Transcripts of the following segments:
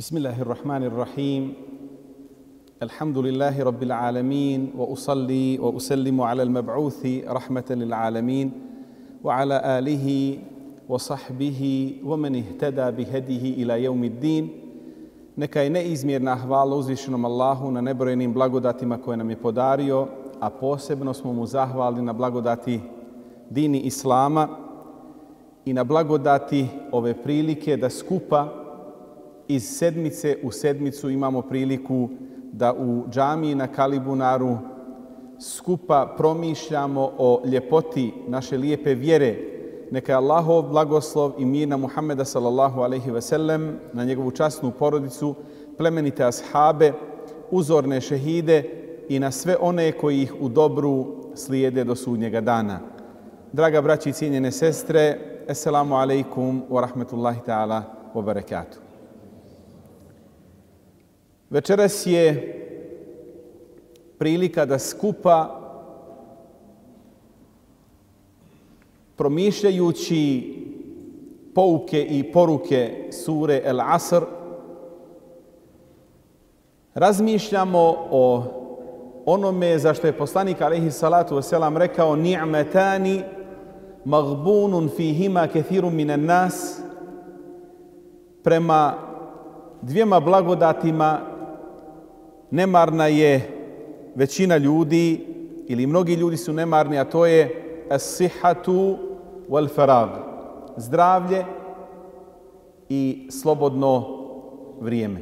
بسم الله الرحمن الرحيم الحمد لله رب العالمين واصلي واسلم على المبعوث رحمه للعالمين وعلى اله وصحبه ومن اهتدى بهديه الى يوم الدين Neka je neizmjerna hvala uzvišenom Allahu na nebrojenim blagodatima koje nam je podario, a posebno smo mu zahvalni na blagodati dini Islama i na blagodati ove prilike da skupa iz sedmice u sedmicu imamo priliku da u džamiji na Kalibunaru skupa promišljamo o ljepoti naše lijepe vjere. Neka je Allahov blagoslov i mir na Muhammeda sallallahu alaihi ve sellem, na njegovu časnu porodicu, plemenite ashabe, uzorne šehide i na sve one koji ih u dobru slijede do sudnjega dana. Draga braći i cijenjene sestre, Assalamu alaikum wa rahmetullahi ta'ala wa barakatuh. Večeras je prilika da skupa promišljajući pouke i poruke sure El Asr razmišljamo o onome za što je poslanik alaihi salatu wasalam rekao ni'metani magbunun fihima kethirum minan nas. Prema dvijema blagodatima nemarna je većina ljudi ili mnogi ljudi su nemarni, a to je as-sihatu wal farag. Zdravlje i slobodno vrijeme.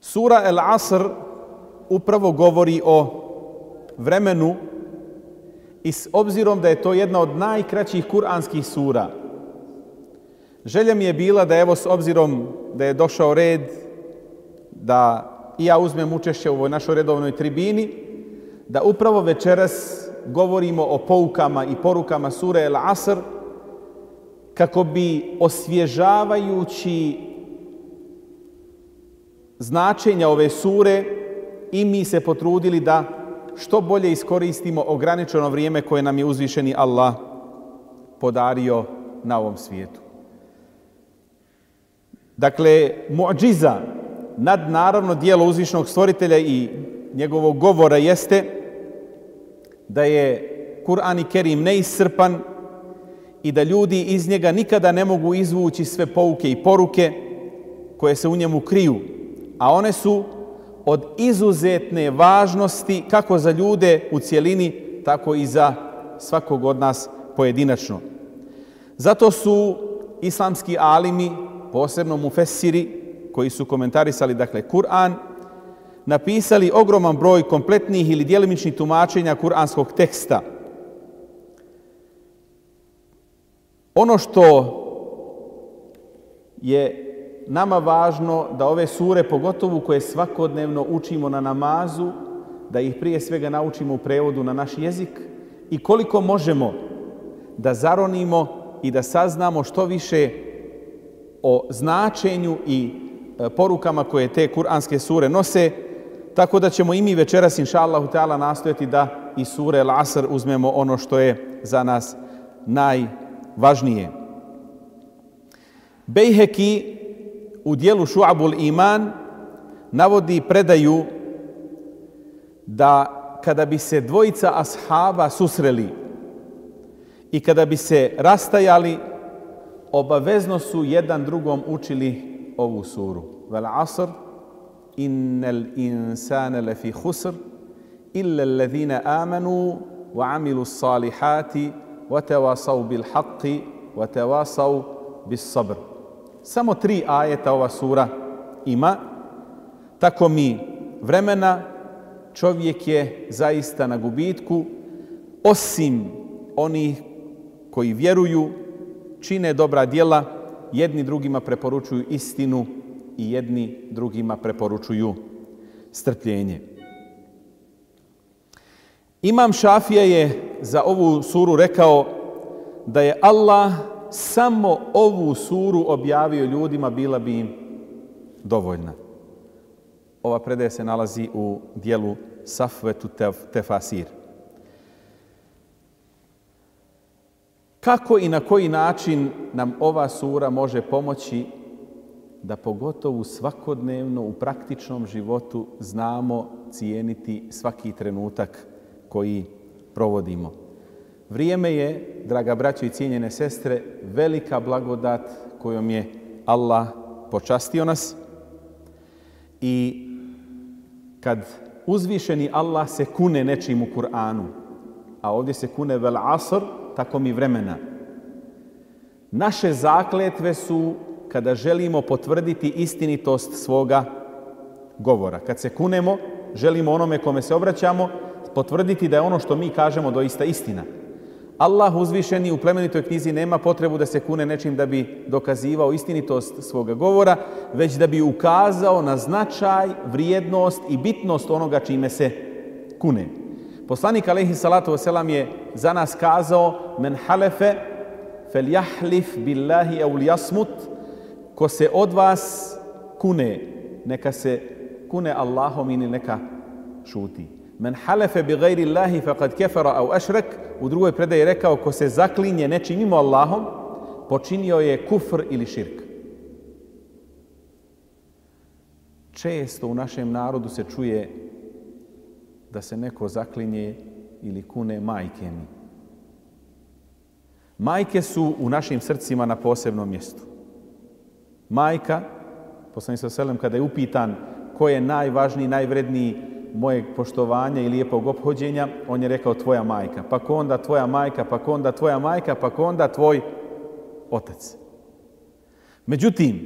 Sura El Asr upravo govori o vremenu i s obzirom da je to jedna od najkraćih kuranskih sura, želja mi je bila da evo s obzirom da je došao red da i ja uzmem učešće u ovoj našoj redovnoj tribini, da upravo večeras govorimo o poukama i porukama sure El Asr, kako bi osvježavajući značenja ove sure i mi se potrudili da što bolje iskoristimo ograničeno vrijeme koje nam je uzvišeni Allah podario na ovom svijetu. Dakle, muđiza, nadnaravno dijelo uzvišnog stvoritelja i njegovog govora jeste da je Kur'an i Kerim neisrpan i da ljudi iz njega nikada ne mogu izvući sve pouke i poruke koje se u njemu kriju, a one su od izuzetne važnosti kako za ljude u cjelini, tako i za svakog od nas pojedinačno. Zato su islamski alimi, posebno mufessiri, koji su komentarisali dakle Kur'an, napisali ogroman broj kompletnih ili djelimičnih tumačenja kuranskog teksta. Ono što je nama važno da ove sure, pogotovo koje svakodnevno učimo na namazu, da ih prije svega naučimo u prevodu na naš jezik i koliko možemo da zaronimo i da saznamo što više o značenju i porukama koje te kuranske sure nose, tako da ćemo i mi večeras, inša Allahu ta'ala, nastojati da i sure Al-Asr uzmemo ono što je za nas najvažnije. Bejheki u dijelu Šu'abul Iman navodi predaju da kada bi se dvojica ashaba susreli i kada bi se rastajali, obavezno su jedan drugom učili ovu suru. Illa alladhina amanu wa amilu salihati wa tawasaw bil haqqi wa tawasaw bis sabr. Samo tri ajeta ova sura ima. Tako mi vremena čovjek je zaista na gubitku, osim onih koji vjeruju, čine dobra djela, jedni drugima preporučuju istinu i jedni drugima preporučuju strpljenje. Imam Šafija je za ovu suru rekao da je Allah samo ovu suru objavio ljudima, bila bi im dovoljna. Ova predaja se nalazi u dijelu Safvetu Tefasir. Kako i na koji način nam ova sura može pomoći da pogotovo svakodnevno u praktičnom životu znamo cijeniti svaki trenutak koji provodimo. Vrijeme je, draga braćo i cijenjene sestre, velika blagodat kojom je Allah počastio nas i kad uzvišeni Allah se kune nečim u Kur'anu, a ovdje se kune vel asr, tako mi vremena. Naše zakletve su kada želimo potvrditi istinitost svoga govora. Kad se kunemo, želimo onome kome se obraćamo potvrditi da je ono što mi kažemo doista istina. Allah uzvišeni u plemenitoj knjizi nema potrebu da se kune nečim da bi dokazivao istinitost svoga govora, već da bi ukazao na značaj, vrijednost i bitnost onoga čime se kune. Poslanik alaihi salatu wasalam je za nas kazao men halefe fel jahlif billahi au jasmut ko se od vas kune, neka se kune Allahom ili neka šuti. Men halefe bi gajri Allahi faqad kefara au ašrek, u drugoj predaji rekao ko se zaklinje nečim mimo Allahom, počinio je kufr ili širk. Često u našem narodu se čuje da se neko zaklinje ili kune majke mi. Majke su u našim srcima na posebnom mjestu. Majka, poslanik sa selem, kada je upitan ko je najvažniji, najvredniji mojeg poštovanja i lijepog obhođenja, on je rekao tvoja majka. Pa ko onda tvoja majka, pa ko onda tvoja majka, pa ko onda tvoj otac. Međutim,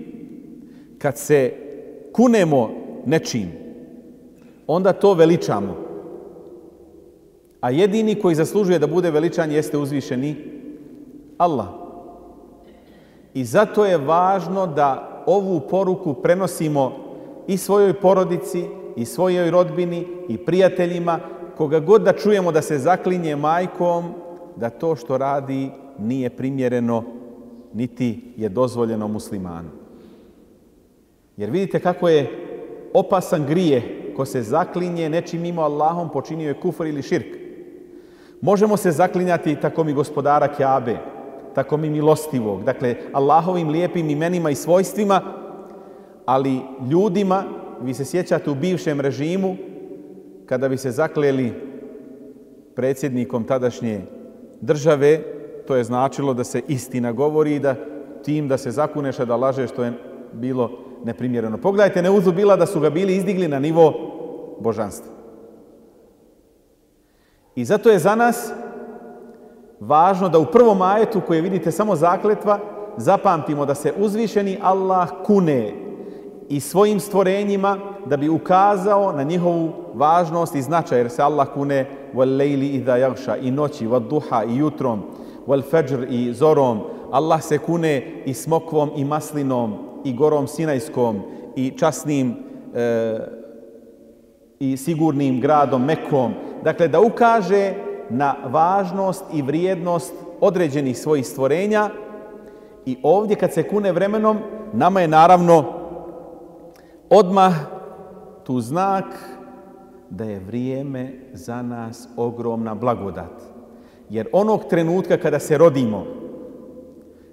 kad se kunemo nečim, onda to veličamo. A jedini koji zaslužuje da bude veličan jeste uzvišeni Allah. I zato je važno da ovu poruku prenosimo i svojoj porodici, i svojoj rodbini, i prijateljima, koga god da čujemo da se zaklinje majkom, da to što radi nije primjereno, niti je dozvoljeno muslimanu. Jer vidite kako je opasan grije ko se zaklinje nečim mimo Allahom, počinio je kufr ili širk. Možemo se zaklinjati tako mi gospodara Kjabe, tako mi milostivog, dakle Allahovim lijepim imenima i svojstvima, ali ljudima, vi se sjećate u bivšem režimu, kada bi se zakleli predsjednikom tadašnje države, to je značilo da se istina govori i da tim da se zakuneš, da lažeš, što je bilo neprimjereno. Pogledajte, neuzu bila da su ga bili izdigli na nivo božanstva. I zato je za nas važno da u prvom ajetu koje vidite samo zakletva, zapamtimo da se uzvišeni Allah kune i svojim stvorenjima da bi ukazao na njihovu važnost i značaj, jer se Allah kune lejli idha jagša i noći, duha i jutrom, fajr i zorom. Allah se kune i smokvom i maslinom i gorom Sinajskom i časnim e, i sigurnim gradom Mekom. Dakle, da ukaže na važnost i vrijednost određenih svojih stvorenja i ovdje kad se kune vremenom, nama je naravno odmah tu znak da je vrijeme za nas ogromna blagodat. Jer onog trenutka kada se rodimo,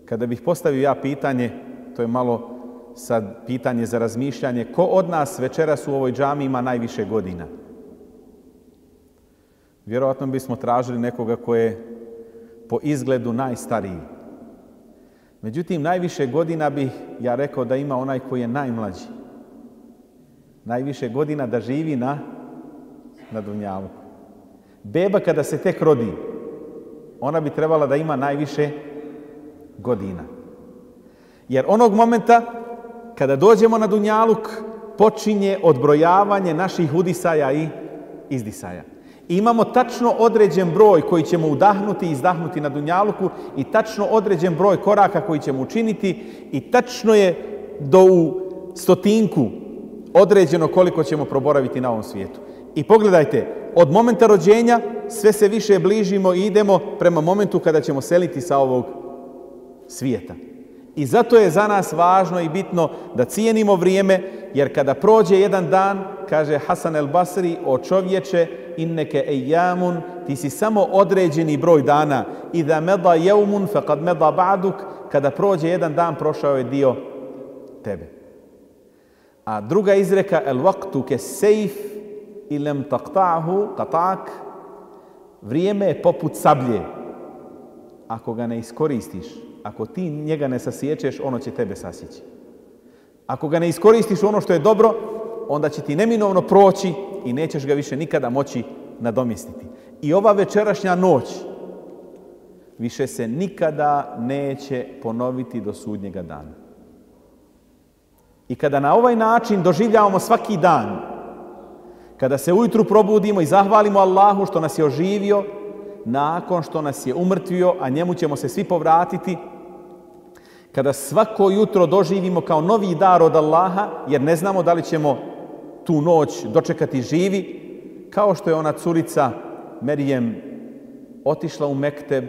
kada bih postavio ja pitanje, to je malo sad pitanje za razmišljanje, ko od nas večeras u ovoj džami ima najviše godina? Vjerojatno bismo tražili nekoga ko je po izgledu najstariji. Međutim, najviše godina bih ja rekao da ima onaj koji je najmlađi. Najviše godina da živi na, na Dunjavu. Beba kada se tek rodi, ona bi trebala da ima najviše godina. Jer onog momenta kada dođemo na Dunjaluk, počinje odbrojavanje naših udisaja i izdisaja. Imamo tačno određen broj koji ćemo udahnuti i izdahnuti na Dunjaluku i tačno određen broj koraka koji ćemo učiniti i tačno je do u stotinku određeno koliko ćemo proboraviti na ovom svijetu. I pogledajte, od momenta rođenja sve se više bližimo i idemo prema momentu kada ćemo seliti sa ovog svijeta. I zato je za nas važno i bitno da cijenimo vrijeme, jer kada prođe jedan dan, kaže Hasan el Basri, o čovječe, inneke ejamun, ti si samo određeni broj dana. I da meda jeumun, faqad meda ba'duk, kada prođe jedan dan, prošao je dio tebe. A druga izreka, el vaktu ke sejf ilem taqta'hu, qatak, vrijeme je poput sablje. Ako ga ne iskoristiš, ako ti njega ne sasjećeš, ono će tebe sasjeći. Ako ga ne iskoristiš ono što je dobro, onda će ti neminovno proći i nećeš ga više nikada moći nadomjestiti. I ova večerašnja noć više se nikada neće ponoviti do sudnjega dana. I kada na ovaj način doživljavamo svaki dan, kada se ujutru probudimo i zahvalimo Allahu što nas je oživio, nakon što nas je umrtvio, a njemu ćemo se svi povratiti, kada svako jutro doživimo kao novi dar od Allaha, jer ne znamo da li ćemo tu noć dočekati živi, kao što je ona curica Merijem otišla u Mekteb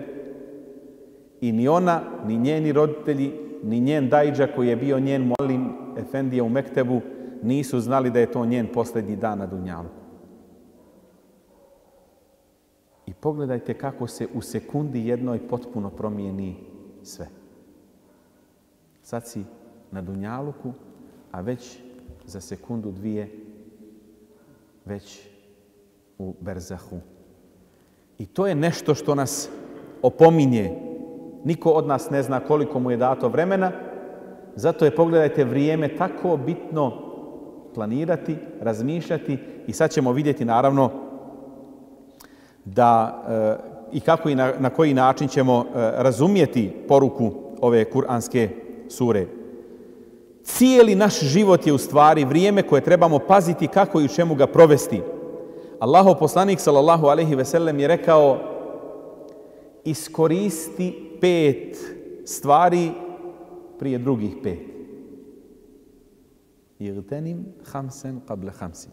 i ni ona, ni njeni roditelji, ni njen dajđa koji je bio njen molim Efendija u Mektebu, nisu znali da je to njen posljednji dan na Dunjalu. I pogledajte kako se u sekundi jednoj potpuno promijeni sve. Sad si na Dunjaluku, a već za sekundu dvije već u Berzahu. I to je nešto što nas opominje. Niko od nas ne zna koliko mu je dato vremena, zato je, pogledajte, vrijeme tako bitno planirati, razmišljati i sad ćemo vidjeti naravno da e, i kako i na, koji način ćemo e, razumjeti poruku ove kuranske sure. Cijeli naš život je u stvari vrijeme koje trebamo paziti kako i u čemu ga provesti. Allahov poslanik sallallahu alejhi ve sellem je rekao iskoristi pet stvari prije drugih pet. Igtenim hamsen qable hamsin.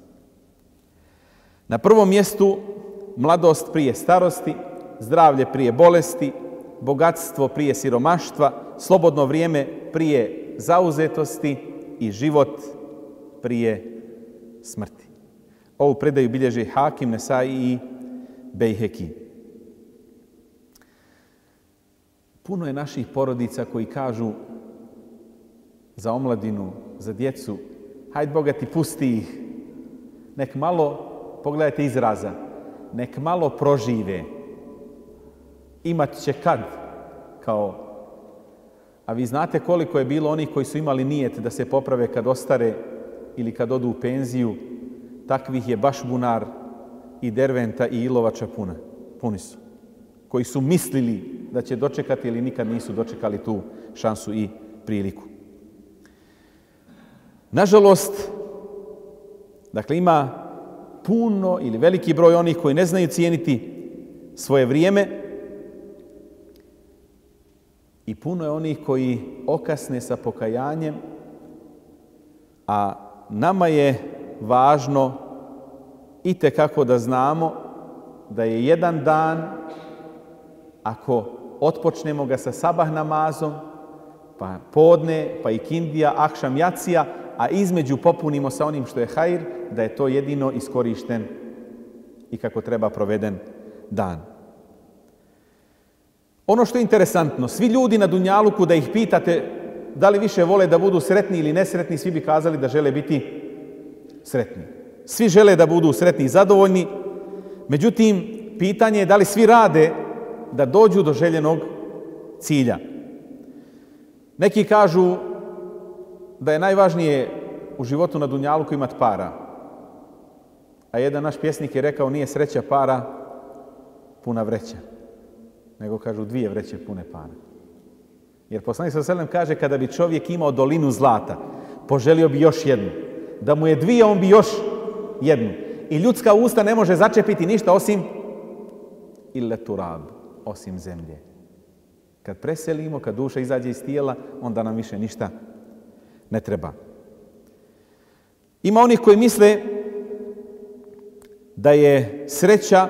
Na prvom mjestu mladost prije starosti, zdravlje prije bolesti, bogatstvo prije siromaštva, slobodno vrijeme prije zauzetosti i život prije smrti. Ovu predaju bilježi Hakim, Nesai i Bejheki. Puno je naših porodica koji kažu za omladinu, za djecu, hajde Boga ti pusti ih, nek malo, pogledajte izraza, nek malo prožive. Imat će kad, kao a vi znate koliko je bilo onih koji su imali nijet da se poprave kad ostare ili kad odu u penziju, takvih je baš bunar i derventa i ilovača puna. Puni su. Koji su mislili da će dočekati ili nikad nisu dočekali tu šansu i priliku. Nažalost, dakle ima puno ili veliki broj onih koji ne znaju cijeniti svoje vrijeme. I puno je onih koji okasne sa pokajanjem, a nama je važno i kako da znamo da je jedan dan, ako otpočnemo ga sa sabah namazom, pa podne, pa i kindija, akšam jacija, a između popunimo sa onim što je hajr, da je to jedino iskorišten i kako treba proveden dan. Ono što je interesantno, svi ljudi na Dunjaluku, da ih pitate da li više vole da budu sretni ili nesretni, svi bi kazali da žele biti sretni. Svi žele da budu sretni i zadovoljni, međutim, pitanje je da li svi rade da dođu do željenog cilja. Neki kažu da je najvažnije u životu na Dunjaluku imati para. A jedan naš pjesnik je rekao nije sreća para, puna vreća. Nego kažu dvije vreće pune para. Jer poslanik sa selem kaže kada bi čovjek imao dolinu zlata, poželio bi još jednu. Da mu je dvije, on bi još jednu. I ljudska usta ne može začepiti ništa osim ille turab, osim zemlje. Kad preselimo, kad duša izađe iz tijela, onda nam više ništa ne treba. Ima onih koji misle da je sreća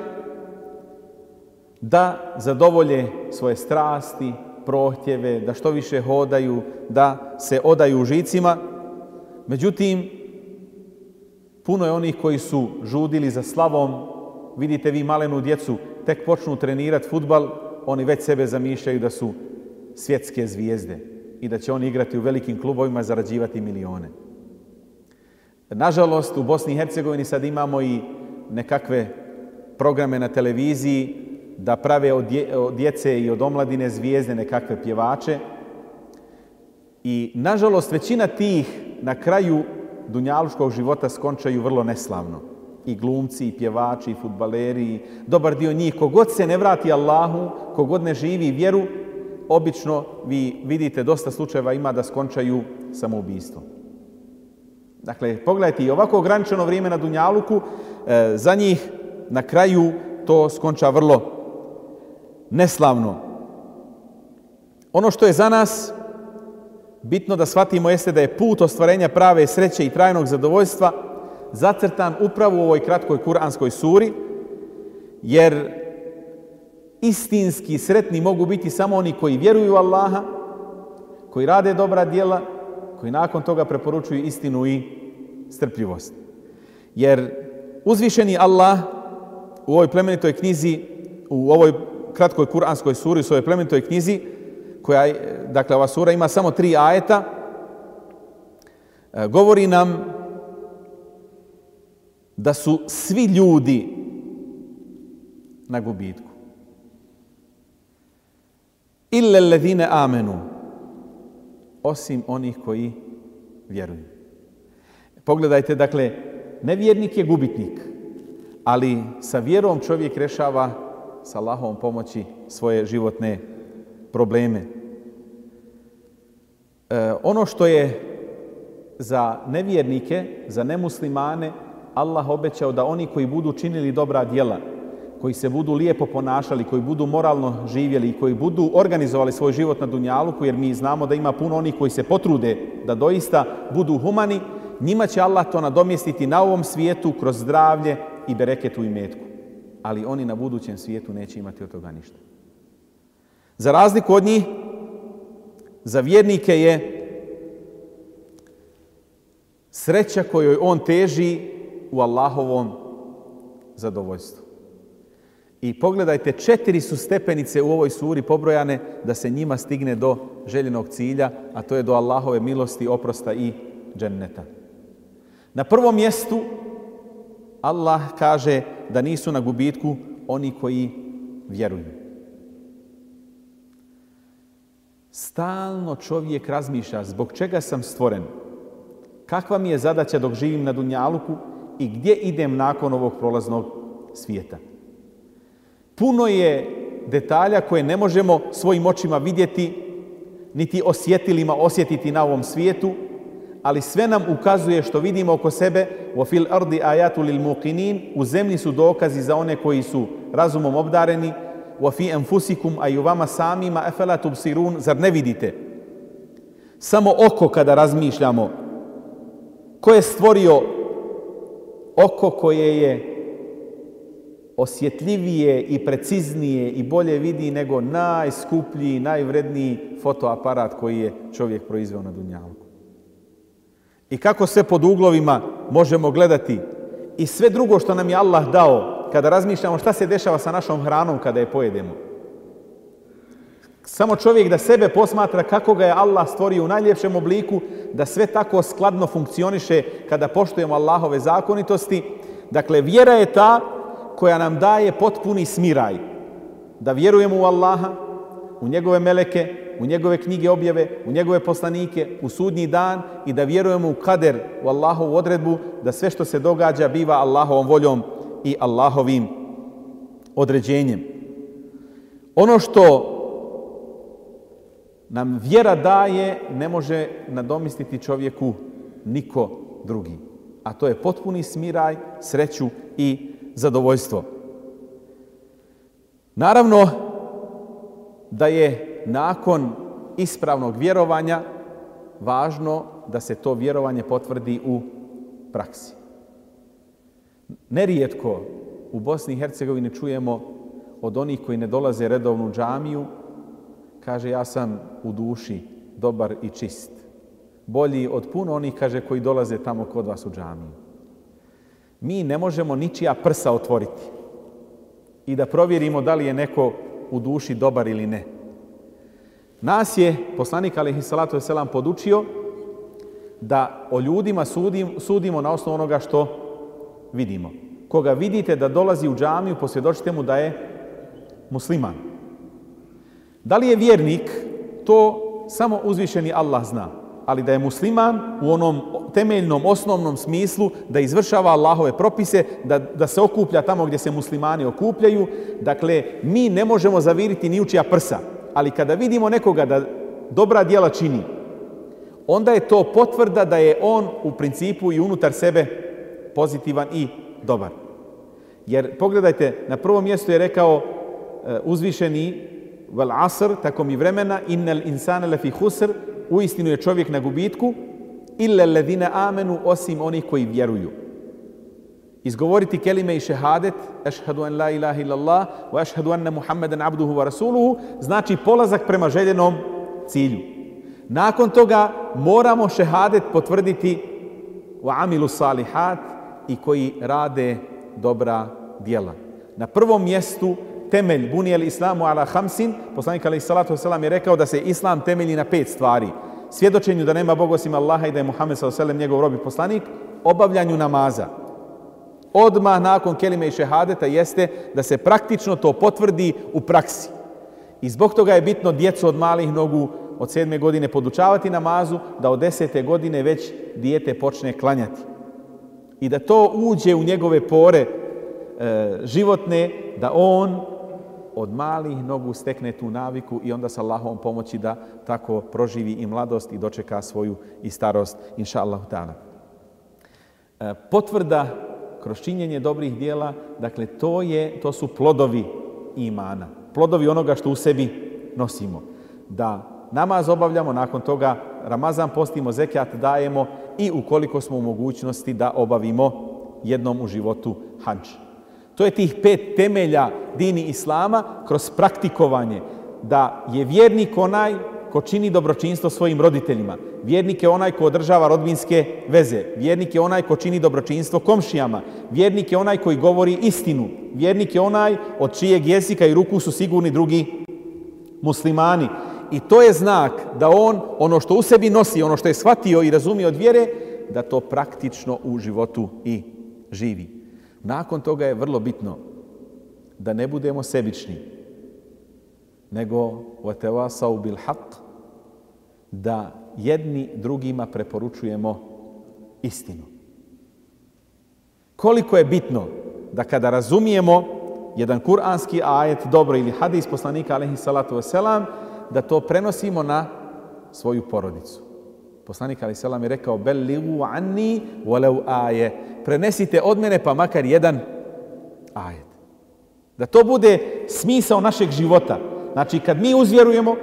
da zadovolje svoje strasti, prohtjeve, da što više hodaju, da se odaju žicima. Međutim, puno je onih koji su žudili za slavom. Vidite vi malenu djecu, tek počnu trenirati futbal, oni već sebe zamišljaju da su svjetske zvijezde i da će oni igrati u velikim klubovima i zarađivati milione. Nažalost, u Bosni i Hercegovini sad imamo i nekakve programe na televiziji da prave od djece i od omladine zvijezde nekakve pjevače. I, nažalost, većina tih na kraju dunjaluškog života skončaju vrlo neslavno. I glumci, i pjevači, i futbaleri, dobar dio njih. Kogod se ne vrati Allahu, kogod ne živi vjeru, obično vi vidite dosta slučajeva ima da skončaju samoubistvom. Dakle, pogledajte, i ovako ograničeno vrijeme na Dunjaluku, e, za njih na kraju to skonča vrlo neslavno. Ono što je za nas bitno da shvatimo jeste da je put ostvarenja prave sreće i trajnog zadovoljstva zacrtan upravo u ovoj kratkoj kuranskoj suri, jer istinski sretni mogu biti samo oni koji vjeruju Allaha, koji rade dobra djela, koji nakon toga preporučuju istinu i strpljivost. Jer uzvišeni Allah u ovoj plemenitoj knjizi, u ovoj kratkoj kuranskoj suri, u ovoj plemenitoj knjizi, koja, dakle, ova sura ima samo tri ajeta, e, govori nam da su svi ljudi na gubitku. Ille ledine amenu. Osim onih koji vjeruju. Pogledajte, dakle, nevjernik je gubitnik, ali sa vjerom čovjek rešava sa Allahovom pomoći svoje životne probleme. E, ono što je za nevjernike, za nemuslimane, Allah obećao da oni koji budu činili dobra djela, koji se budu lijepo ponašali, koji budu moralno živjeli i koji budu organizovali svoj život na Dunjaluku, jer mi znamo da ima puno onih koji se potrude da doista budu humani, njima će Allah to nadomjestiti na ovom svijetu kroz zdravlje i bereketu i metku. Ali oni na budućem svijetu neće imati od toga ništa. Za razliku od njih, za vjernike je sreća kojoj on teži u Allahovom zadovoljstvu. I pogledajte, četiri su stepenice u ovoj suri pobrojane da se njima stigne do željenog cilja, a to je do Allahove milosti, oprosta i dženneta. Na prvom mjestu Allah kaže da nisu na gubitku oni koji vjeruju. Stalno čovjek razmišlja zbog čega sam stvoren, kakva mi je zadaća dok živim na Dunjaluku i gdje idem nakon ovog prolaznog svijeta. Puno je detalja koje ne možemo svojim očima vidjeti, niti osjetilima osjetiti na ovom svijetu, ali sve nam ukazuje što vidimo oko sebe u fil ardi ayatu lil muqinin u zemlji su dokazi za one koji su razumom obdareni wa fi anfusikum ay vama samima afala tubsirun zar ne vidite? Samo oko kada razmišljamo ko je stvorio oko koje je osjetljivije i preciznije i bolje vidi nego najskuplji, najvredniji fotoaparat koji je čovjek proizveo na Dunjalku. I kako sve pod uglovima možemo gledati i sve drugo što nam je Allah dao kada razmišljamo šta se dešava sa našom hranom kada je pojedemo. Samo čovjek da sebe posmatra kako ga je Allah stvorio u najljepšem obliku, da sve tako skladno funkcioniše kada poštujemo Allahove zakonitosti. Dakle, vjera je ta koja nam daje potpuni smiraj. Da vjerujemo u Allaha, u njegove meleke, u njegove knjige objave, u njegove poslanike, u sudnji dan i da vjerujemo u kader, u Allahovu odredbu, da sve što se događa biva Allahovom voljom i Allahovim određenjem. Ono što nam vjera daje ne može nadomistiti čovjeku niko drugi. A to je potpuni smiraj, sreću i zadovoljstvo. Naravno da je nakon ispravnog vjerovanja važno da se to vjerovanje potvrdi u praksi. Nerijetko u Bosni i Hercegovini čujemo od onih koji ne dolaze redovnu džamiju, kaže ja sam u duši dobar i čist. Bolji od puno onih, kaže, koji dolaze tamo kod vas u džamiju mi ne možemo ničija prsa otvoriti i da provjerimo da li je neko u duši dobar ili ne. Nas je poslanik alaihi salatu wasalam podučio da o ljudima sudimo na osnovu onoga što vidimo. Koga vidite da dolazi u džamiju, posvjedočite mu da je musliman. Da li je vjernik, to samo uzvišeni Allah zna. Ali da je musliman u onom temeljnom, osnovnom smislu, da izvršava Allahove propise, da, da se okuplja tamo gdje se muslimani okupljaju. Dakle, mi ne možemo zaviriti ni učija prsa. Ali kada vidimo nekoga da dobra djela čini, onda je to potvrda da je on u principu i unutar sebe pozitivan i dobar. Jer pogledajte, na prvom mjestu je rekao e, uzvišeni vel asr, tako mi vremena, innel insane lefi husr, uistinu je čovjek na gubitku, ille ledine amenu, osim onih koji vjeruju. Izgovoriti kelime i šehadet, ešhadu an la ilaha illallah, wa ešhadu anna Muhammeden abduhu wa rasuluhu, znači polazak prema željenom cilju. Nakon toga moramo šehadet potvrditi u amilu salihat i koji rade dobra djela. Na prvom mjestu temelj bunijel islamu ala hamsin, poslanik alaih salatu wasalam je rekao da se islam temelji na pet stvari. Svjedočenju da nema Bog osim Allaha i da je Muhammed sallallahu njegov rob i poslanik, obavljanju namaza. Odmah nakon kelime i šehadeta jeste da se praktično to potvrdi u praksi. I zbog toga je bitno djecu od malih nogu od sedme godine podučavati namazu, da od desete godine već dijete počne klanjati. I da to uđe u njegove pore e, životne, da on od malih nogu stekne tu naviku i onda sa Allahom pomoći da tako proživi i mladost i dočeka svoju i starost, inša Allah. E, potvrda kroz činjenje dobrih dijela, dakle to, je, to su plodovi imana. Plodovi onoga što u sebi nosimo. Da namaz obavljamo, nakon toga Ramazan postimo, zekijat dajemo i ukoliko smo u mogućnosti da obavimo jednom u životu hanč. To je tih pet temelja dini Islama kroz praktikovanje. Da je vjernik onaj ko čini dobročinstvo svojim roditeljima. Vjernik je onaj ko održava rodbinske veze. Vjernik je onaj ko čini dobročinstvo komšijama. Vjernik je onaj koji govori istinu. Vjernik je onaj od čijeg jezika i ruku su sigurni drugi muslimani. I to je znak da on ono što u sebi nosi, ono što je shvatio i razumio od vjere, da to praktično u životu i živi. Nakon toga je vrlo bitno da ne budemo sebični, nego وَتَوَاسَوْ بِالْحَقِّ da jedni drugima preporučujemo istinu. Koliko je bitno da kada razumijemo jedan kuranski ajet, dobro ili hadis poslanika alaihi salatu wasalam, da to prenosimo na svoju porodicu. Poslanik alaihi salam je rekao belligu anni walau aje. Prenesite od mene pa makar jedan ajet. Da to bude smisao našeg života. Znači kad mi uzvjerujemo,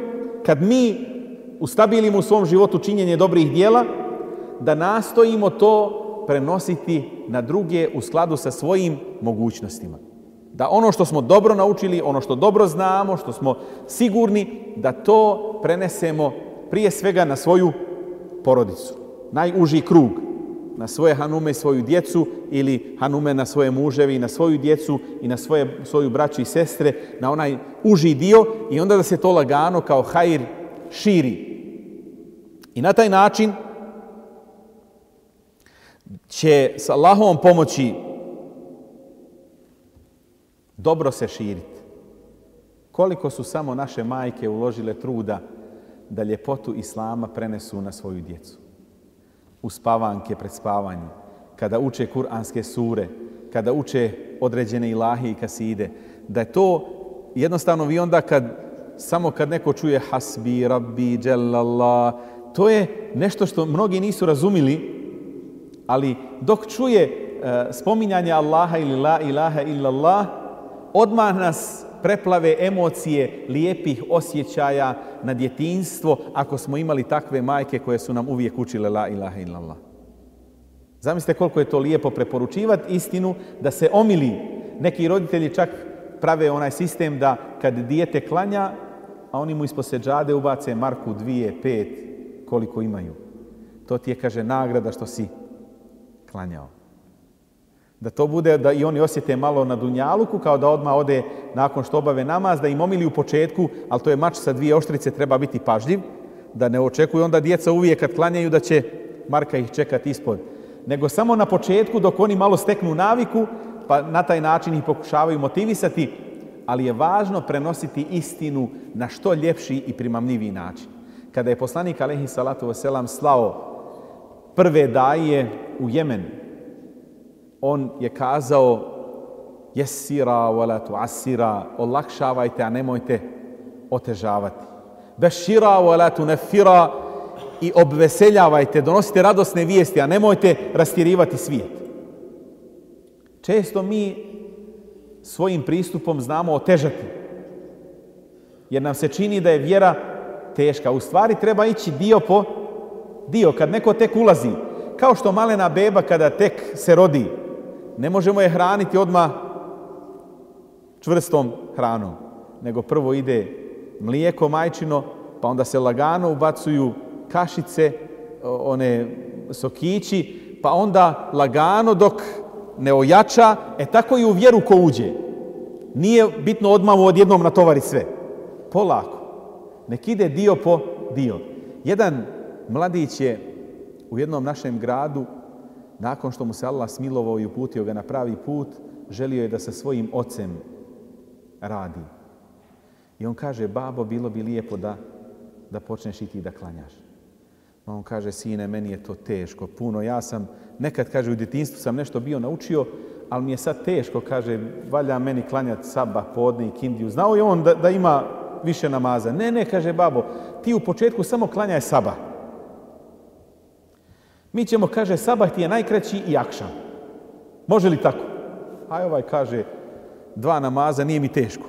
kad mi ustabilimo u svom životu činjenje dobrih dijela, da nastojimo to prenositi na druge u skladu sa svojim mogućnostima. Da ono što smo dobro naučili, ono što dobro znamo, što smo sigurni, da to prenesemo prije svega na svoju porodicu. Najuži krug. Na svoje hanume i svoju djecu ili hanume na svoje muževi i na svoju djecu i na svoje, svoju braću i sestre, na onaj uži dio i onda da se to lagano kao hajir širi. I na taj način će s Allahovom pomoći dobro se širiti. Koliko su samo naše majke uložile truda da ljepotu Islama prenesu na svoju djecu. U spavanke pred spavanjem, kada uče kuranske sure, kada uče određene ilahi i kaside, da je to jednostavno vi onda kad samo kad neko čuje hasbi, rabbi, dželallah, to je nešto što mnogi nisu razumili, ali dok čuje e, spominjanje Allaha ili la ilaha illallah, odmah nas preplave emocije lijepih osjećaja na djetinstvo ako smo imali takve majke koje su nam uvijek učile la ilaha illallah. Zamislite koliko je to lijepo preporučivati istinu da se omili. Neki roditelji čak prave onaj sistem da kad dijete klanja, a oni mu ispod ubace marku dvije, pet, koliko imaju. To ti je, kaže, nagrada što si klanjao. Da to bude da i oni osjete malo na dunjaluku, kao da odmah ode nakon što obave namaz, da im omili u početku, ali to je mač sa dvije oštrice, treba biti pažljiv, da ne očekuju onda djeca uvijek kad klanjaju da će Marka ih čekati ispod. Nego samo na početku dok oni malo steknu naviku, pa na taj način ih pokušavaju motivisati, ali je važno prenositi istinu na što ljepši i primamljiviji način. Kada je poslanik alaihi salatu wasalam slao prve daje u Jemen, on je kazao jesira wala tu'assira, olakšavajte, a nemojte otežavati. Bešira wala tunefira i obveseljavajte, donosite radosne vijesti, a nemojte rastjerivati svijet. Često mi svojim pristupom znamo otežati. Jer nam se čini da je vjera teška. U stvari treba ići dio po dio. Kad neko tek ulazi, kao što malena beba kada tek se rodi, ne možemo je hraniti odmah čvrstom hranom, nego prvo ide mlijeko majčino, pa onda se lagano ubacuju kašice, one sokići, pa onda lagano dok ne ojača, e tako i u vjeru ko uđe. Nije bitno odmah odjednom natovari sve. Polako. Nek ide dio po dio. Jedan mladić je u jednom našem gradu, nakon što mu se Allah smilovao i uputio ga na pravi put, želio je da sa svojim ocem radi. I on kaže, babo, bilo bi lijepo da, da počneš i ti da klanjaš. A on kaže, sine, meni je to teško, puno. Ja sam, nekad, kaže, u djetinstvu sam nešto bio naučio, ali mi je sad teško, kaže, valja meni klanjati saba, podne i kindiju. Znao je on da, da ima više namaza. Ne, ne, kaže babo, ti u početku samo klanjaj saba. Mi ćemo, kaže, sabah ti je najkraći i akšan. Može li tako? A ovaj kaže, dva namaza, nije mi teško.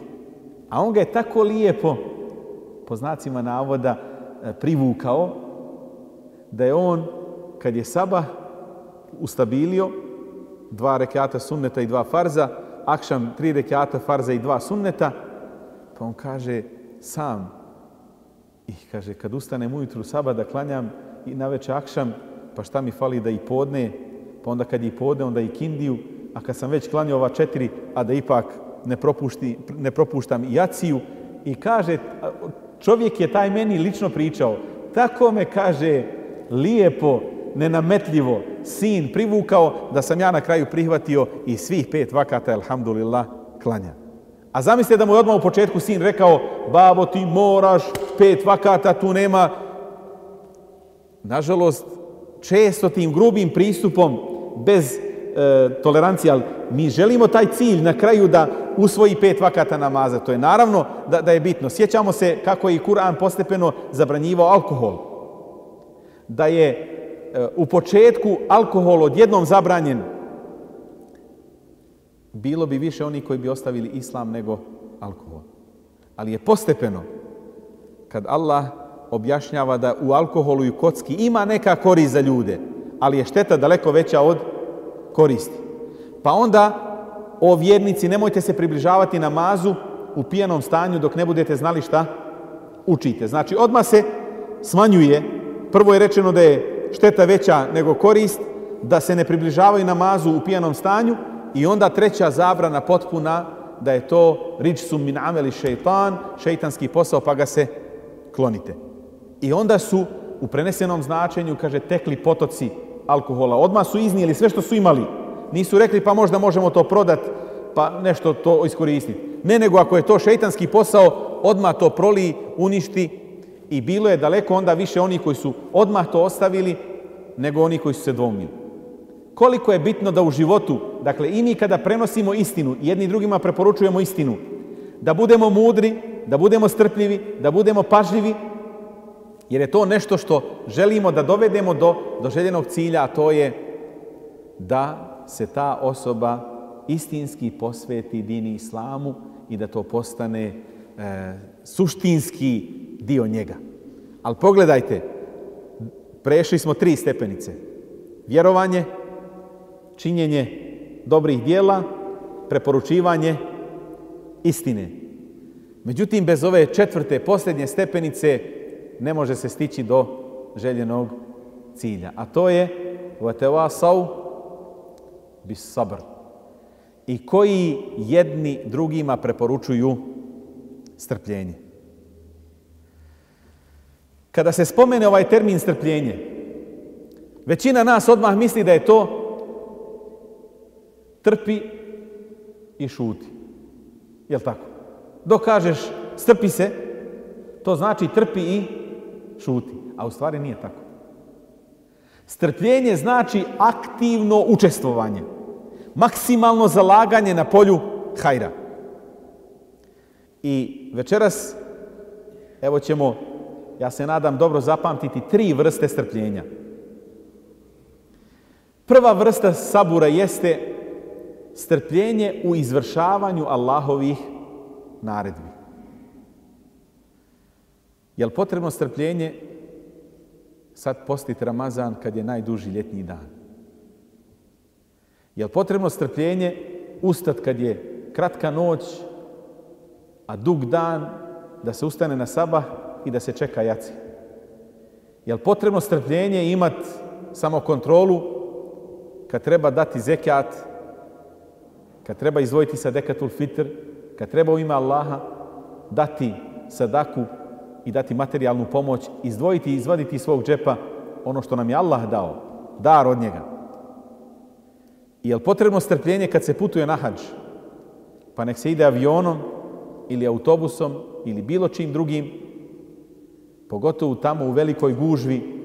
A on ga je tako lijepo, po znacima navoda, e, privukao, da je on, kad je sabah ustabilio, dva rekata sunneta i dva farza, akšam tri rekata farza i dva sunneta, pa on kaže, sam, i kaže, kad ustanem ujutru saba da klanjam i na akšam, pa šta mi fali da i podne, pa onda kad i podne, onda i kindiju, a kad sam već klanio ova četiri, a da ipak ne, propušti, ne propuštam i jaciju, i kaže, čovjek je taj meni lično pričao, tako me kaže, lijepo, nenametljivo, sin privukao, da sam ja na kraju prihvatio i svih pet vakata, alhamdulillah, klanja. A zamislite da mu je odmah u početku sin rekao, babo ti moraš pet vakata, tu nema. Nažalost, često tim grubim pristupom, bez e, tolerancije, ali mi želimo taj cilj na kraju da usvoji pet vakata namaza. To je naravno da, da je bitno. Sjećamo se kako je i Kur'an postepeno zabranjivao alkohol. Da je e, u početku alkohol odjednom zabranjen, bilo bi više oni koji bi ostavili islam nego alkohol. Ali je postepeno, kad Allah objašnjava da u alkoholu i kocki ima neka korist za ljude, ali je šteta daleko veća od koristi. Pa onda, o vjernici, nemojte se približavati namazu u pijanom stanju dok ne budete znali šta učite. Znači, odmah se smanjuje. Prvo je rečeno da je šteta veća nego korist, da se ne približavaju namazu u pijanom stanju i onda treća zabrana potpuna da je to ričsum min ameli šeitan, šeitanski posao, pa ga se klonite. I onda su u prenesenom značenju, kaže, tekli potoci alkohola. Odmah su iznijeli sve što su imali. Nisu rekli pa možda možemo to prodat, pa nešto to iskoristiti. Ne, nego ako je to šeitanski posao, odmah to proli, uništi i bilo je daleko onda više oni koji su odmah to ostavili nego oni koji su se dvomili. Koliko je bitno da u životu, dakle i mi kada prenosimo istinu, jedni drugima preporučujemo istinu, da budemo mudri, da budemo strpljivi, da budemo pažljivi, jer je to nešto što želimo da dovedemo do, do željenog cilja, a to je da se ta osoba istinski posveti dini islamu i da to postane e, suštinski dio njega. Ali pogledajte, prešli smo tri stepenice. Vjerovanje, činjenje dobrih dijela, preporučivanje istine. Međutim, bez ove četvrte, posljednje stepenice ne može se stići do željenog cilja. A to je وَتَوَاسَوْ sabr I koji jedni drugima preporučuju strpljenje. Kada se spomene ovaj termin strpljenje, Većina nas odmah misli da je to trpi i šuti. Jel tako? Dok kažeš strpi se, to znači trpi i šuti. A u stvari nije tako. Strpljenje znači aktivno učestvovanje. Maksimalno zalaganje na polju hajra. I večeras, evo ćemo, ja se nadam, dobro zapamtiti tri vrste strpljenja. Prva vrsta sabura jeste strpljenje u izvršavanju Allahovih naredbi. Je li potrebno strpljenje sad postiti Ramazan kad je najduži ljetni dan? Je li potrebno strpljenje ustat kad je kratka noć, a dug dan, da se ustane na sabah i da se čeka jaci? Li potrebno strpljenje imati samo kontrolu kad treba dati zekat, kad treba izdvojiti sadekatul fitr, kad treba u ime Allaha dati sadaku i dati materijalnu pomoć, izdvojiti i izvaditi iz svog džepa ono što nam je Allah dao, dar od njega. Je li potrebno strpljenje kad se putuje na hađ? Pa nek se ide avionom ili autobusom ili bilo čim drugim, pogotovo tamo u velikoj gužvi.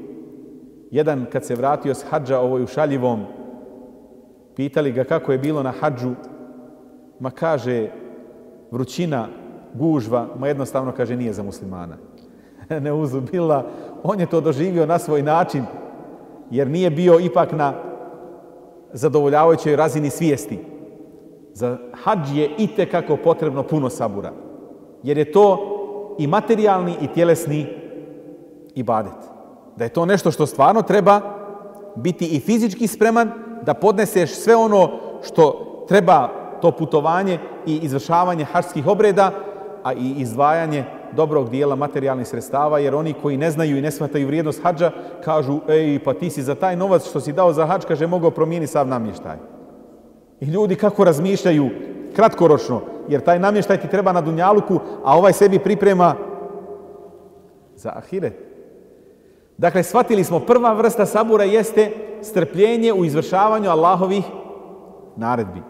Jedan kad se vratio s hađa ovoj ušaljivom, pitali ga kako je bilo na hađu, ma kaže vrućina, gužva, ma jednostavno kaže nije za muslimana. ne uzubila, on je to doživio na svoj način, jer nije bio ipak na zadovoljavajućoj razini svijesti. Za hađ je i kako potrebno puno sabura. Jer je to i materijalni i tjelesni ibadet. Da je to nešto što stvarno treba biti i fizički spreman da podneseš sve ono što treba to putovanje i izvršavanje hađskih obreda, a i izdvajanje dobrog dijela materijalnih sredstava, jer oni koji ne znaju i ne shvataju vrijednost hađa, kažu, ej, pa ti si za taj novac što si dao za hađ, kaže, mogao promijeniti sav namještaj. I ljudi kako razmišljaju kratkoročno, jer taj namještaj ti treba na Dunjaluku, a ovaj sebi priprema za ahiret. Dakle, shvatili smo, prva vrsta sabura jeste strpljenje u izvršavanju Allahovih naredbi.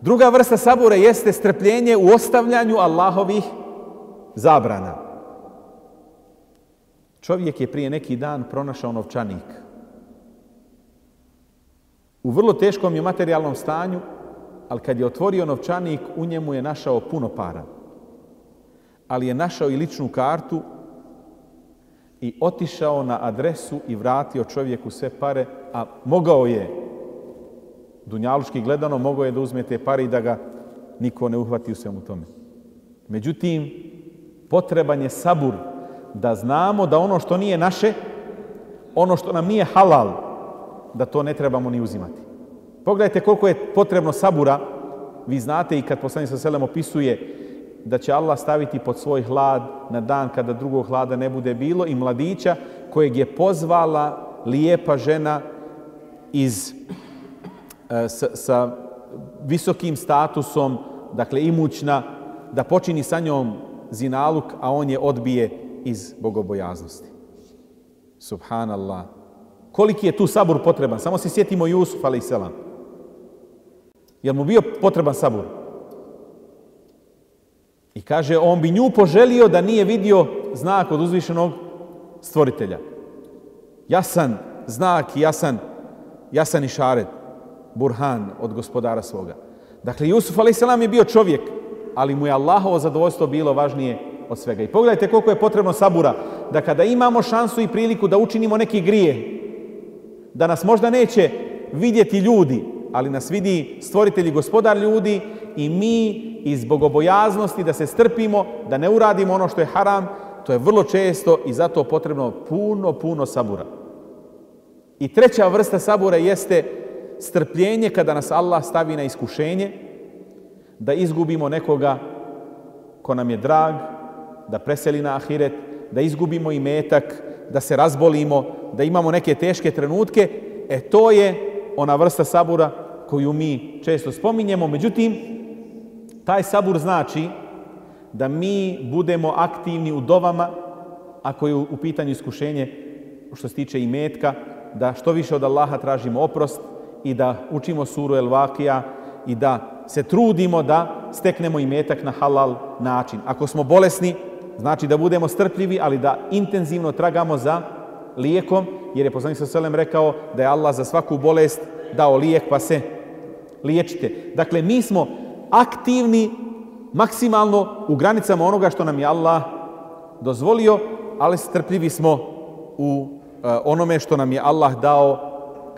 Druga vrsta sabura jeste strpljenje u ostavljanju Allahovih zabrana. Čovjek je prije neki dan pronašao novčanik. U vrlo teškom je materijalnom stanju, ali kad je otvorio novčanik, u njemu je našao puno para. Ali je našao i ličnu kartu i otišao na adresu i vratio čovjeku sve pare, a mogao je, dunjaluški gledano, mogao je da uzme te pare i da ga niko ne uhvati u svemu tome. Međutim, potreban je sabur da znamo da ono što nije naše, ono što nam nije halal, da to ne trebamo ni uzimati. Pogledajte koliko je potrebno sabura. Vi znate i kad poslanik sa selem opisuje da će Allah staviti pod svoj hlad na dan kada drugog hlada ne bude bilo i mladića kojeg je pozvala lijepa žena iz, e, sa, sa visokim statusom, dakle imućna, da počini sa njom zinaluk, a on je odbije iz bogobojaznosti. Subhanallah. Koliki je tu sabur potreban? Samo se sjetimo Jusuf, ali i selam. Jel mu bio potreban sabur? I kaže, on bi nju poželio da nije vidio znak od uzvišenog stvoritelja. Jasan znak i jasan, jasan šaret, burhan od gospodara svoga. Dakle, Jusuf a.s. je bio čovjek, ali mu je Allahovo zadovoljstvo bilo važnije od svega. I pogledajte koliko je potrebno sabura, da kada imamo šansu i priliku da učinimo neki grije, da nas možda neće vidjeti ljudi, ali nas vidi stvoritelj gospodar ljudi i mi iz bogobojaznosti da se strpimo, da ne uradimo ono što je haram, to je vrlo često i zato potrebno puno, puno sabura. I treća vrsta sabura jeste strpljenje kada nas Allah stavi na iskušenje, da izgubimo nekoga ko nam je drag, da preseli na ahiret, da izgubimo i metak, da se razbolimo, da imamo neke teške trenutke, e to je ona vrsta sabura koju mi često spominjemo. Međutim, taj sabur znači da mi budemo aktivni u dovama ako je u pitanju iskušenje što se tiče i metka, da što više od Allaha tražimo oprost i da učimo suru El Vakija i da se trudimo da steknemo imetak na halal način. Ako smo bolesni, znači da budemo strpljivi, ali da intenzivno tragamo za lijekom, jer je poslanik sa selem rekao da je Allah za svaku bolest dao lijek pa se liječite. Dakle, mi smo aktivni maksimalno u granicama onoga što nam je Allah dozvolio, ali strpljivi smo u e, onome što nam je Allah dao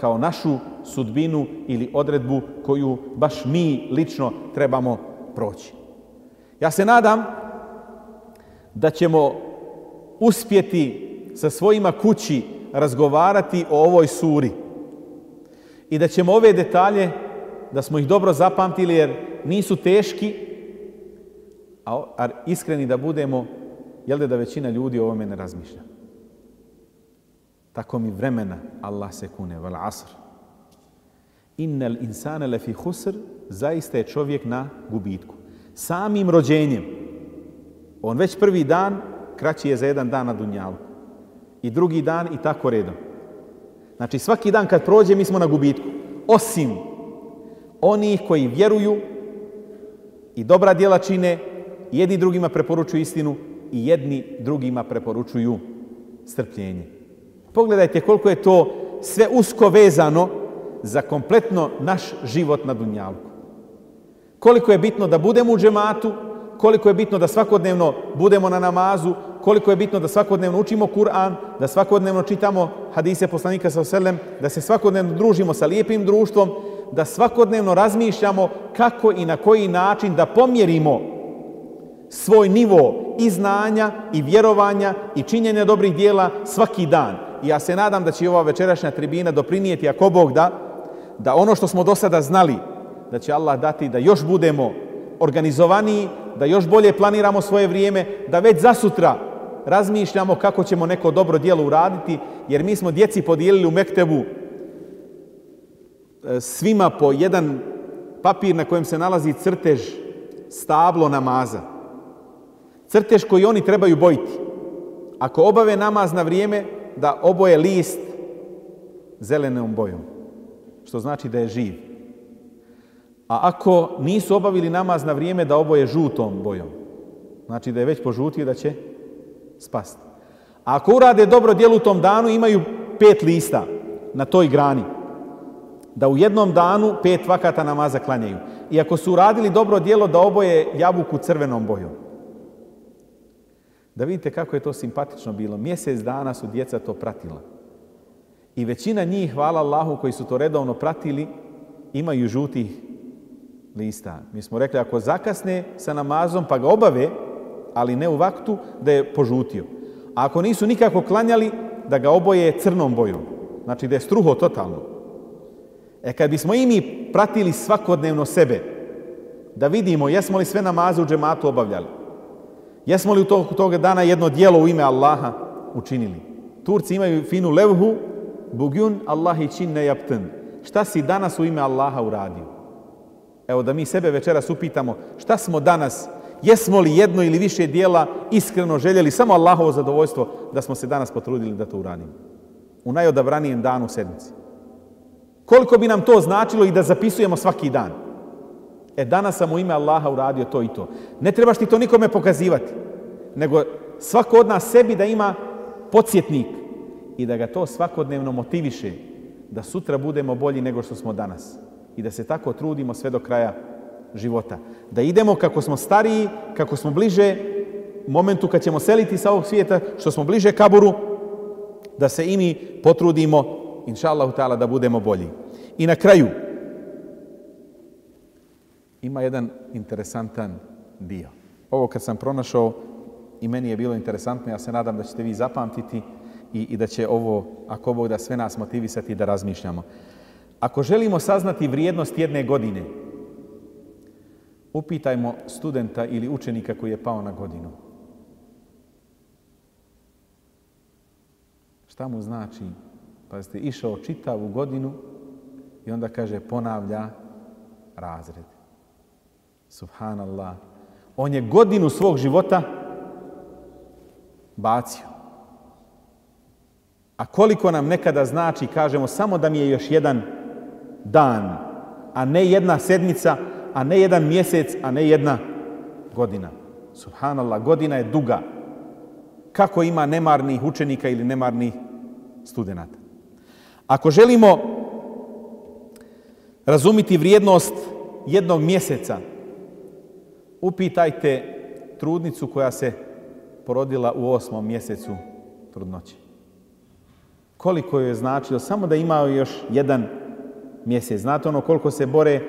kao našu sudbinu ili odredbu koju baš mi lično trebamo proći. Ja se nadam da ćemo uspjeti sa svojima kući razgovarati o ovoj suri i da ćemo ove detalje, da smo ih dobro zapamtili jer nisu teški, a iskreni da budemo, jel da većina ljudi o ovome ne razmišlja. Tako mi vremena Allah se kune, val asr. Innel insane lefi husr, zaista je čovjek na gubitku. Samim rođenjem, on već prvi dan kraći je za jedan dan na dunjalu. I drugi dan i tako redom. Znači svaki dan kad prođe mi smo na gubitku. Osim onih koji vjeruju i dobra djela čine, jedni drugima preporučuju istinu i jedni drugima preporučuju strpljenje. Pogledajte koliko je to sve usko vezano za kompletno naš život na Dunjalku. Koliko je bitno da budemo u džematu, koliko je bitno da svakodnevno budemo na namazu, koliko je bitno da svakodnevno učimo Kur'an, da svakodnevno čitamo hadise poslanika sa selem, da se svakodnevno družimo sa lijepim društvom, da svakodnevno razmišljamo kako i na koji način da pomjerimo svoj nivo i znanja i vjerovanja i činjenja dobrih dijela svaki dan. I ja se nadam da će ova večerašnja tribina doprinijeti, ako Bog da, da ono što smo do sada znali, da će Allah dati da još budemo organizovaniji, da još bolje planiramo svoje vrijeme, da već za sutra razmišljamo kako ćemo neko dobro djelo uraditi, jer mi smo djeci podijelili u Mektebu e, svima po jedan papir na kojem se nalazi crtež stablo namaza. Crtež koji oni trebaju bojiti. Ako obave namaz na vrijeme, da oboje list zelenom bojom. Što znači da je živ. A ako nisu obavili namaz na vrijeme, da oboje žutom bojom. Znači da je već požutio da će spasti. A ako urade dobro djelo u tom danu, imaju pet lista na toj grani. Da u jednom danu pet vakata namaza klanjaju. I ako su uradili dobro djelo, da oboje jabuku crvenom bojom. Da vidite kako je to simpatično bilo. Mjesec dana su djeca to pratila. I većina njih, hvala Allahu, koji su to redovno pratili, imaju žutih lista. Mi smo rekli, ako zakasne sa namazom pa ga obave, ali ne u vaktu, da je požutio. A ako nisu nikako klanjali, da ga oboje crnom bojom. Znači da je struho totalno. E kad bismo i mi pratili svakodnevno sebe, da vidimo jesmo li sve namaze u džematu obavljali, jesmo li u tog, toga dana jedno dijelo u ime Allaha učinili. Turci imaju finu levhu, bugjun Allahi čin ne japtn. Šta si danas u ime Allaha uradio? Evo da mi sebe večeras upitamo šta smo danas Jesmo li jedno ili više dijela iskreno željeli samo Allahovo zadovoljstvo da smo se danas potrudili da to uradimo? U najodabranijem danu sedmici. Koliko bi nam to značilo i da zapisujemo svaki dan? E, danas sam u ime Allaha uradio to i to. Ne trebaš ti to nikome pokazivati, nego svako od nas sebi da ima podsjetnik i da ga to svakodnevno motiviše da sutra budemo bolji nego što smo danas i da se tako trudimo sve do kraja života. Da idemo kako smo stariji, kako smo bliže momentu kad ćemo seliti sa ovog svijeta, što smo bliže kaburu, da se i mi potrudimo, inša Allah, da budemo bolji. I na kraju, ima jedan interesantan dio. Ovo kad sam pronašao i meni je bilo interesantno, ja se nadam da ćete vi zapamtiti i, i da će ovo, ako Bog da sve nas motivisati da razmišljamo. Ako želimo saznati vrijednost jedne godine, Upitajmo studenta ili učenika koji je pao na godinu. Šta mu znači? Pa ste išao čitavu godinu i onda kaže ponavlja razred. Subhanallah. On je godinu svog života bacio. A koliko nam nekada znači, kažemo, samo da mi je još jedan dan, a ne jedna sedmica, a ne jedan mjesec, a ne jedna godina. Subhanallah, godina je duga. Kako ima nemarnih učenika ili nemarnih studenata. Ako želimo razumiti vrijednost jednog mjeseca, upitajte trudnicu koja se porodila u osmom mjesecu trudnoće. Koliko je značilo samo da ima još jedan mjesec. Znate ono koliko se bore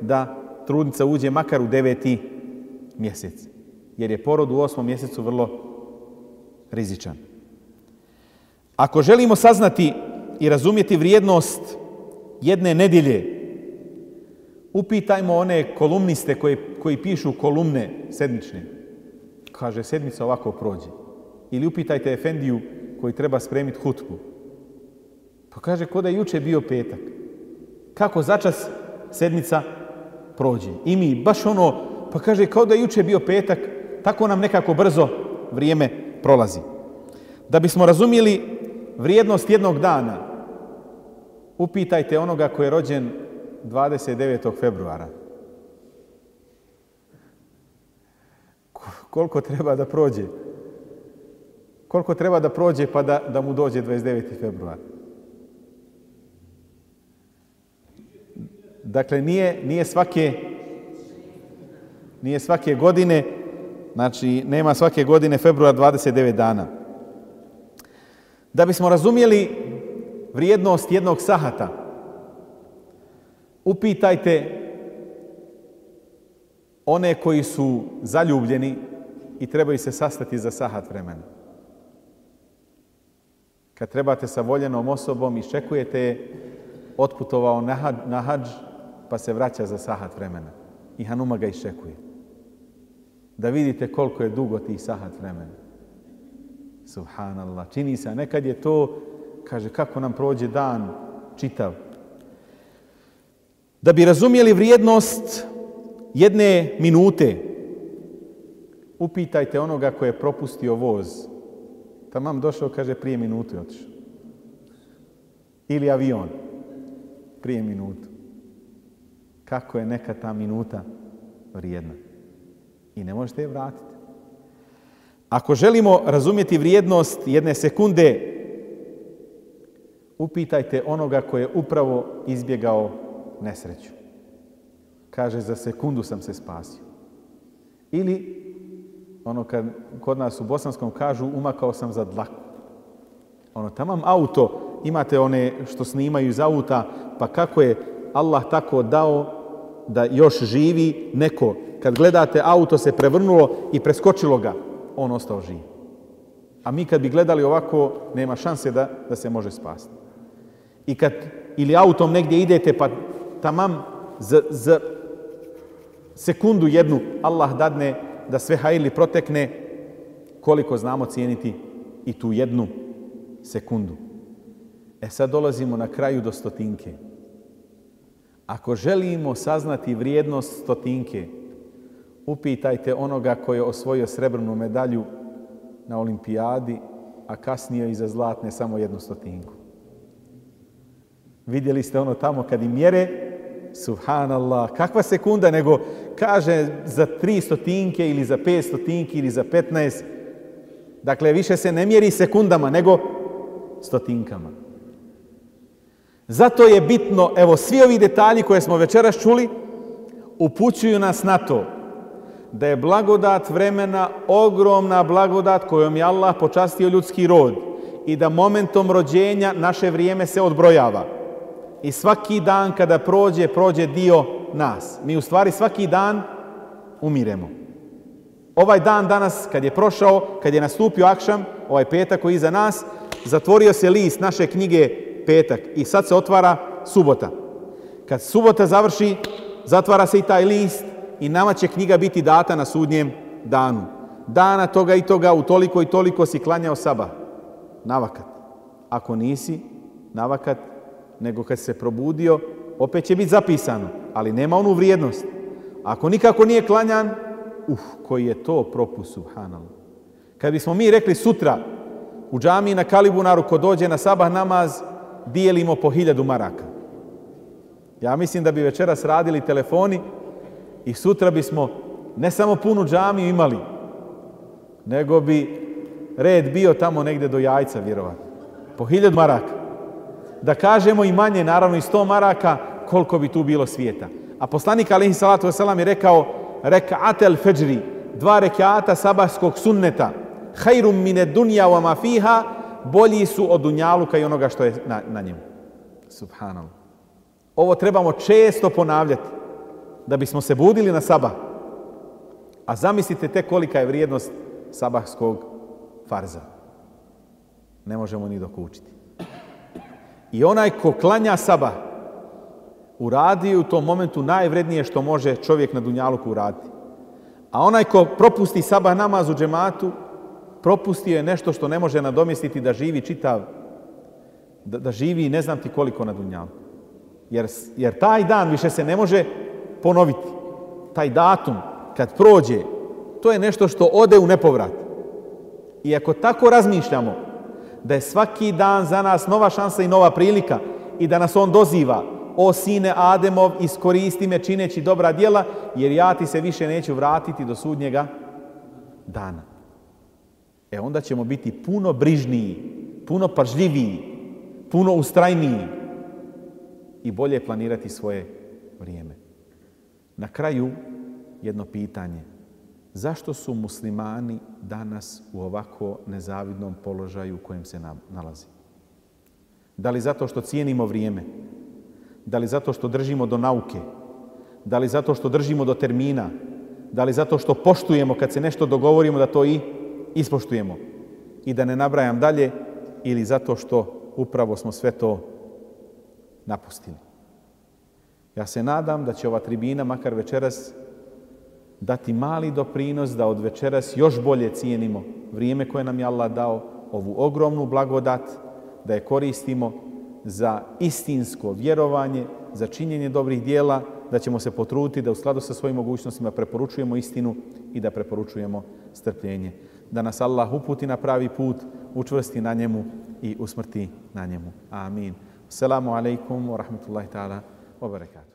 da trudnica uđe makar u deveti mjesec. Jer je porod u osmom mjesecu vrlo rizičan. Ako želimo saznati i razumjeti vrijednost jedne nedjelje, upitajmo one kolumniste koji, koji pišu kolumne sedmične. Kaže, sedmica ovako prođe. Ili upitajte Efendiju koji treba spremiti hutbu. Pa kaže, ko da je juče bio petak. Kako začas sedmica prođe. I mi, baš ono, pa kaže, kao da je juče bio petak, tako nam nekako brzo vrijeme prolazi. Da bismo razumjeli vrijednost jednog dana, upitajte onoga koji je rođen 29. februara. Koliko treba da prođe? Koliko treba da prođe pa da, da mu dođe 29. februar? Dakle, nije, nije svake nije svake godine, znači nema svake godine februar 29 dana. Da bismo razumjeli vrijednost jednog sahata, upitajte one koji su zaljubljeni i trebaju se sastati za sahat vremena. Kad trebate sa voljenom osobom, iščekujete je, otputovao na hađ, pa se vraća za sahat vremena. I Hanuma ga iščekuje. Da vidite koliko je dugo tih sahat vremena. Subhanallah. Čini se, a nekad je to, kaže, kako nam prođe dan čitav. Da bi razumjeli vrijednost jedne minute, upitajte onoga ko je propustio voz. Tamam došao, kaže, prije minute otišao. Ili avion. Prije minutu. Kako je neka ta minuta vrijedna. I ne možete je vratiti. Ako želimo razumjeti vrijednost jedne sekunde, upitajte onoga ko je upravo izbjegao nesreću. Kaže, za sekundu sam se spasio. Ili, ono kad kod nas u Bosanskom kažu, umakao sam za dlaku. Ono, tamam auto, imate one što snimaju iz auta, pa kako je Allah tako dao da još živi neko. Kad gledate, auto se prevrnulo i preskočilo ga, on ostao živ. A mi kad bi gledali ovako, nema šanse da, da se može spasti. I kad ili autom negdje idete, pa tamam za, za sekundu jednu Allah dadne da sve hajli protekne, koliko znamo cijeniti i tu jednu sekundu. E sad dolazimo na kraju do stotinke. Ako želimo saznati vrijednost stotinke, upitajte onoga koji je osvojio srebrnu medalju na olimpijadi, a kasnije iza zlatne samo jednu stotinku. Vidjeli ste ono tamo kad im mjere, subhanallah, kakva sekunda, nego kaže za tri stotinke ili za pet stotinki ili za petnaest. Dakle, više se ne mjeri sekundama, nego stotinkama. Zato je bitno, evo, svi ovi detalji koje smo večeras čuli, upućuju nas na to da je blagodat vremena ogromna blagodat kojom je Allah počastio ljudski rod i da momentom rođenja naše vrijeme se odbrojava. I svaki dan kada prođe, prođe dio nas. Mi u stvari svaki dan umiremo. Ovaj dan danas, kad je prošao, kad je nastupio akšam, ovaj petak koji je iza nas, zatvorio se list naše knjige petak i sad se otvara subota. Kad subota završi, zatvara se i taj list i nama će knjiga biti data na sudnjem danu. Dana toga i toga, u toliko i toliko si klanjao saba. Navakat. Ako nisi, navakat, nego kad se probudio, opet će biti zapisano, ali nema onu vrijednost. Ako nikako nije klanjan, uh, koji je to propust, subhanallah. Kad bismo mi rekli sutra, U džamiji na Kalibunaru ko dođe na sabah namaz, dijelimo po hiljadu maraka. Ja mislim da bi večeras radili telefoni i sutra bismo ne samo punu džamiju imali, nego bi red bio tamo negdje do jajca, vjerovatno. Po hiljadu maraka. Da kažemo i manje, naravno i sto maraka, koliko bi tu bilo svijeta. A poslanik alihi salatu wasalam je rekao rekatel feđri, dva rekata sabahskog sunneta, hajrum mine dunja wa ma fiha, bolji su od dunjaluka i onoga što je na, na njemu. Subhanallah. Ovo trebamo često ponavljati da bismo se budili na sabah. A zamislite te kolika je vrijednost sabahskog farza. Ne možemo ni dokučiti. I onaj ko klanja sabah, uradi u tom momentu najvrednije što može čovjek na Dunjaluku uraditi. A onaj ko propusti sabah namaz u džematu, propustio je nešto što ne može nadomjestiti da živi čitav, da, da živi ne znam ti koliko na Dunjaluku. Jer, jer taj dan više se ne može ponoviti. Taj datum, kad prođe, to je nešto što ode u nepovrat. I ako tako razmišljamo, da je svaki dan za nas nova šansa i nova prilika i da nas on doziva, o sine Ademov, iskoristi me čineći dobra djela, jer ja ti se više neću vratiti do sudnjega dana. E onda ćemo biti puno brižniji, puno pažljiviji, puno ustrajniji i bolje planirati svoje vrijeme. Na kraju jedno pitanje. Zašto su muslimani danas u ovako nezavidnom položaju u kojem se nalazi? Da li zato što cijenimo vrijeme? Da li zato što držimo do nauke? Da li zato što držimo do termina? Da li zato što poštujemo kad se nešto dogovorimo da to i ispoštujemo? I da ne nabrajam dalje ili zato što upravo smo sve to napustili. Ja se nadam da će ova tribina, makar večeras, dati mali doprinos da od večeras još bolje cijenimo vrijeme koje nam je Allah dao, ovu ogromnu blagodat, da je koristimo za istinsko vjerovanje, za činjenje dobrih dijela, da ćemo se potruditi da u skladu sa svojim mogućnostima preporučujemo istinu i da preporučujemo strpljenje. Da nas Allah uputi na pravi put, učvrsti na njemu i usmrti na njemu. Amin. Assalamu alaikum wa rahmatullahi ta'ala wa barakatuh.